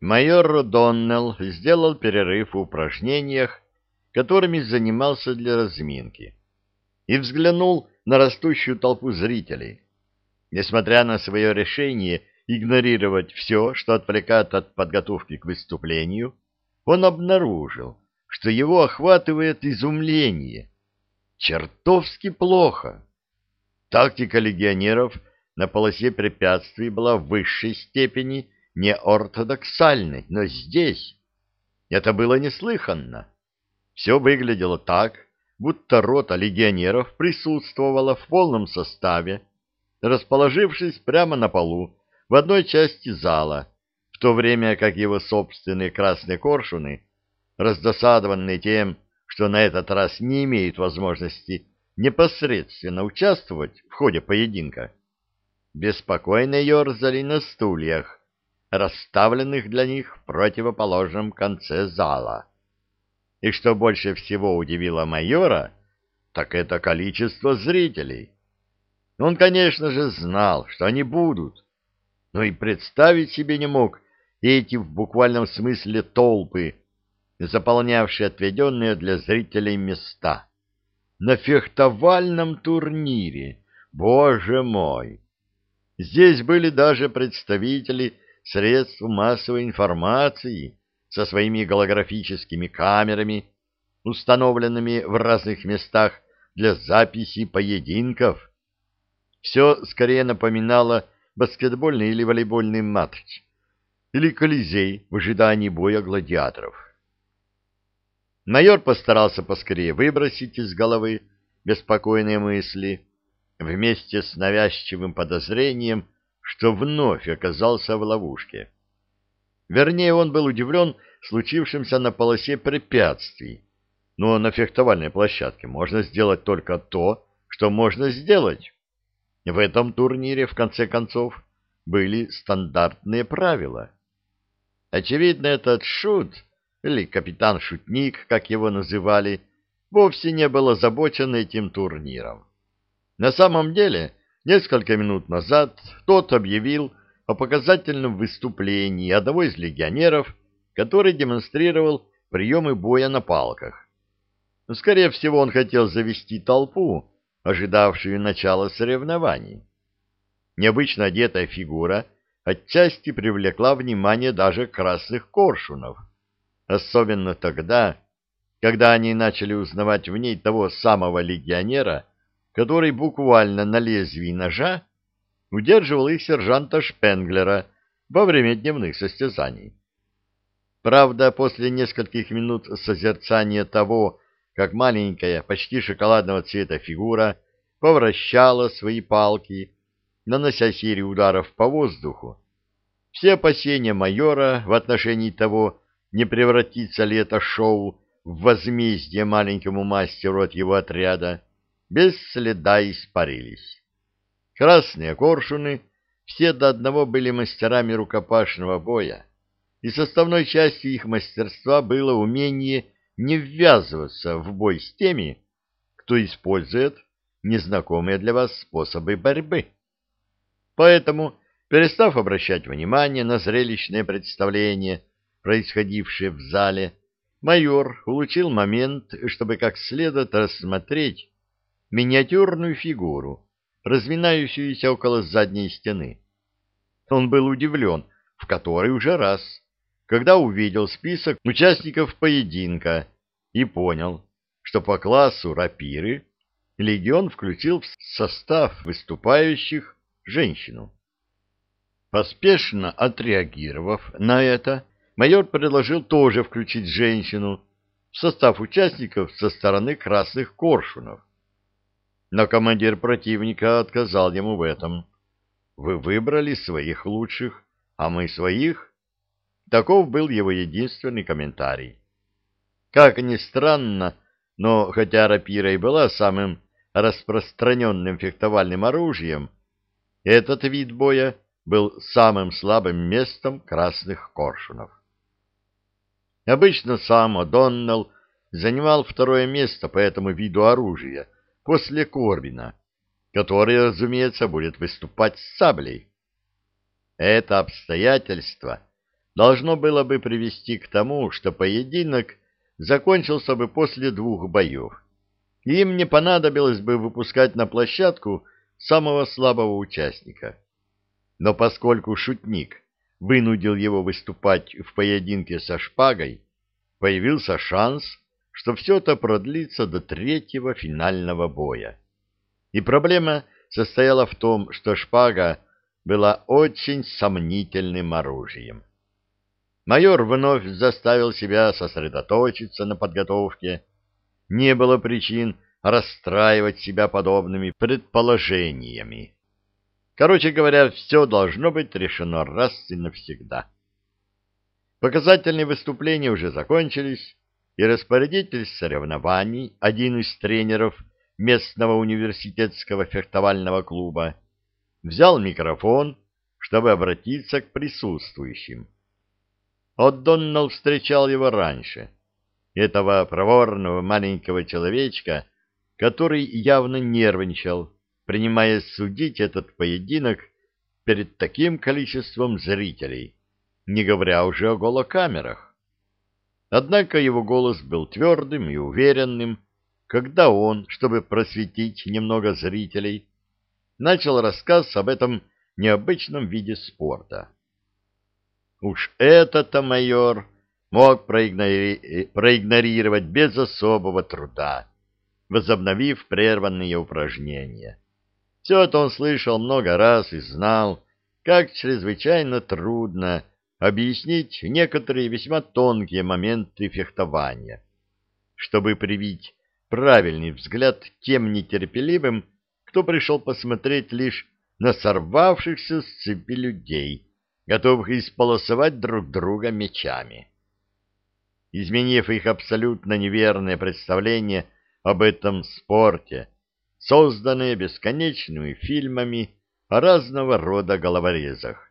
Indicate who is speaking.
Speaker 1: Майор Доннелл сделал перерыв в упражнениях, которыми занимался для разминки, и взглянул на растущую толпу зрителей. Несмотря на свое решение игнорировать все, что отвлекает от подготовки к выступлению, он обнаружил, что его охватывает изумление. Чертовски плохо. Тактика легионеров на полосе препятствий была в высшей степени неортодоксальной, но здесь это было неслыханно. Все выглядело так, будто рота легионеров присутствовала в полном составе, расположившись прямо на полу в одной части зала, в то время как его собственные красные коршуны, раздосадованные тем, что на этот раз не имеют возможности непосредственно участвовать в ходе поединка, беспокойно ерзали на стульях, расставленных для них в противоположном конце зала. И что больше всего удивило майора, так это количество зрителей. Он, конечно же, знал, что они будут, но и представить себе не мог эти в буквальном смысле толпы, заполнявшие отведенные для зрителей места. На фехтовальном турнире, боже мой! Здесь были даже представители средств массовой информации со своими голографическими камерами, установленными в разных местах для записи поединков. Все скорее напоминало баскетбольный или волейбольный матч, или колизей в ожидании боя гладиаторов. Майор постарался поскорее выбросить из головы беспокойные мысли вместе с навязчивым подозрением, что вновь оказался в ловушке. Вернее, он был удивлен случившимся на полосе препятствий, но на фехтовальной площадке можно сделать только то, что можно сделать. В этом турнире, в конце концов, были стандартные правила. Очевидно, этот шут, или капитан-шутник, как его называли, вовсе не был озабочен этим турниром. На самом деле, несколько минут назад тот объявил о показательном выступлении одного из легионеров, который демонстрировал приемы боя на палках. Скорее всего, он хотел завести толпу, ожидавшую начала соревнований. Необычно одетая фигура отчасти привлекла внимание даже красных коршунов, особенно тогда, когда они начали узнавать в ней того самого легионера, который буквально на лезвии ножа удерживал их сержанта Шпенглера во время дневных состязаний. Правда, после нескольких минут созерцания того, как маленькая, почти шоколадного цвета фигура повращала свои палки, нанося серию ударов по воздуху, все опасения майора в отношении того, не превратится ли это шоу в возмездие маленькому мастеру от его отряда, без следа испарились. Красные коршуны все до одного были мастерами рукопашного боя, и составной частью их мастерства было умение не ввязываться в бой с теми, кто использует незнакомые для вас способы борьбы. Поэтому, перестав обращать внимание на зрелищное представление, происходившее в зале, майор улучил момент, чтобы как следует рассмотреть миниатюрную фигуру, разминающуюся около задней стены. Он был удивлен, в который уже раз, когда увидел список участников поединка и понял, что по классу рапиры легион включил в состав выступающих женщину. Поспешно отреагировав на это, майор предложил тоже включить женщину в состав участников со стороны красных коршунов но командир противника отказал ему в этом. Вы выбрали своих лучших, а мы своих? Таков был его единственный комментарий. Как ни странно, но хотя рапира и была самым распространенным фехтовальным оружием, этот вид боя был самым слабым местом красных коршунов. Обычно сам О'Доннелл занимал второе место по этому виду оружия — после Корбина, который, разумеется, будет выступать с саблей. Это обстоятельство должно было бы привести к тому, что поединок закончился бы после двух боев. Им не понадобилось бы выпускать на площадку самого слабого участника. Но поскольку шутник вынудил его выступать в поединке со шпагой, появился шанс, что все это продлится до третьего финального боя. И проблема состояла в том, что шпага была очень сомнительным оружием. Майор вновь заставил себя сосредоточиться на подготовке. Не было причин расстраивать себя подобными предположениями. Короче говоря, все должно быть решено раз и навсегда. Показательные выступления уже закончились, и распорядитель соревнований, один из тренеров местного университетского фехтовального клуба, взял микрофон, чтобы обратиться к присутствующим. О'Доннелл встречал его раньше. Этого проворного маленького человечка, который явно нервничал, принимая судить этот поединок перед таким количеством зрителей, не говоря уже о голокамерах. Однако его голос был твердым и уверенным, когда он, чтобы просветить немного зрителей, начал рассказ об этом необычном виде спорта. Уж это-то майор мог проигнори... проигнорировать без особого труда, возобновив прерванные упражнения. Все это он слышал много раз и знал, как чрезвычайно трудно объяснить некоторые весьма тонкие моменты фехтования, чтобы привить правильный взгляд тем нетерпеливым, кто пришел посмотреть лишь на сорвавшихся с цепи людей, готовых исполосовать друг друга мечами. Изменив их абсолютно неверное представление об этом спорте, созданные бесконечными фильмами о разного рода головорезах,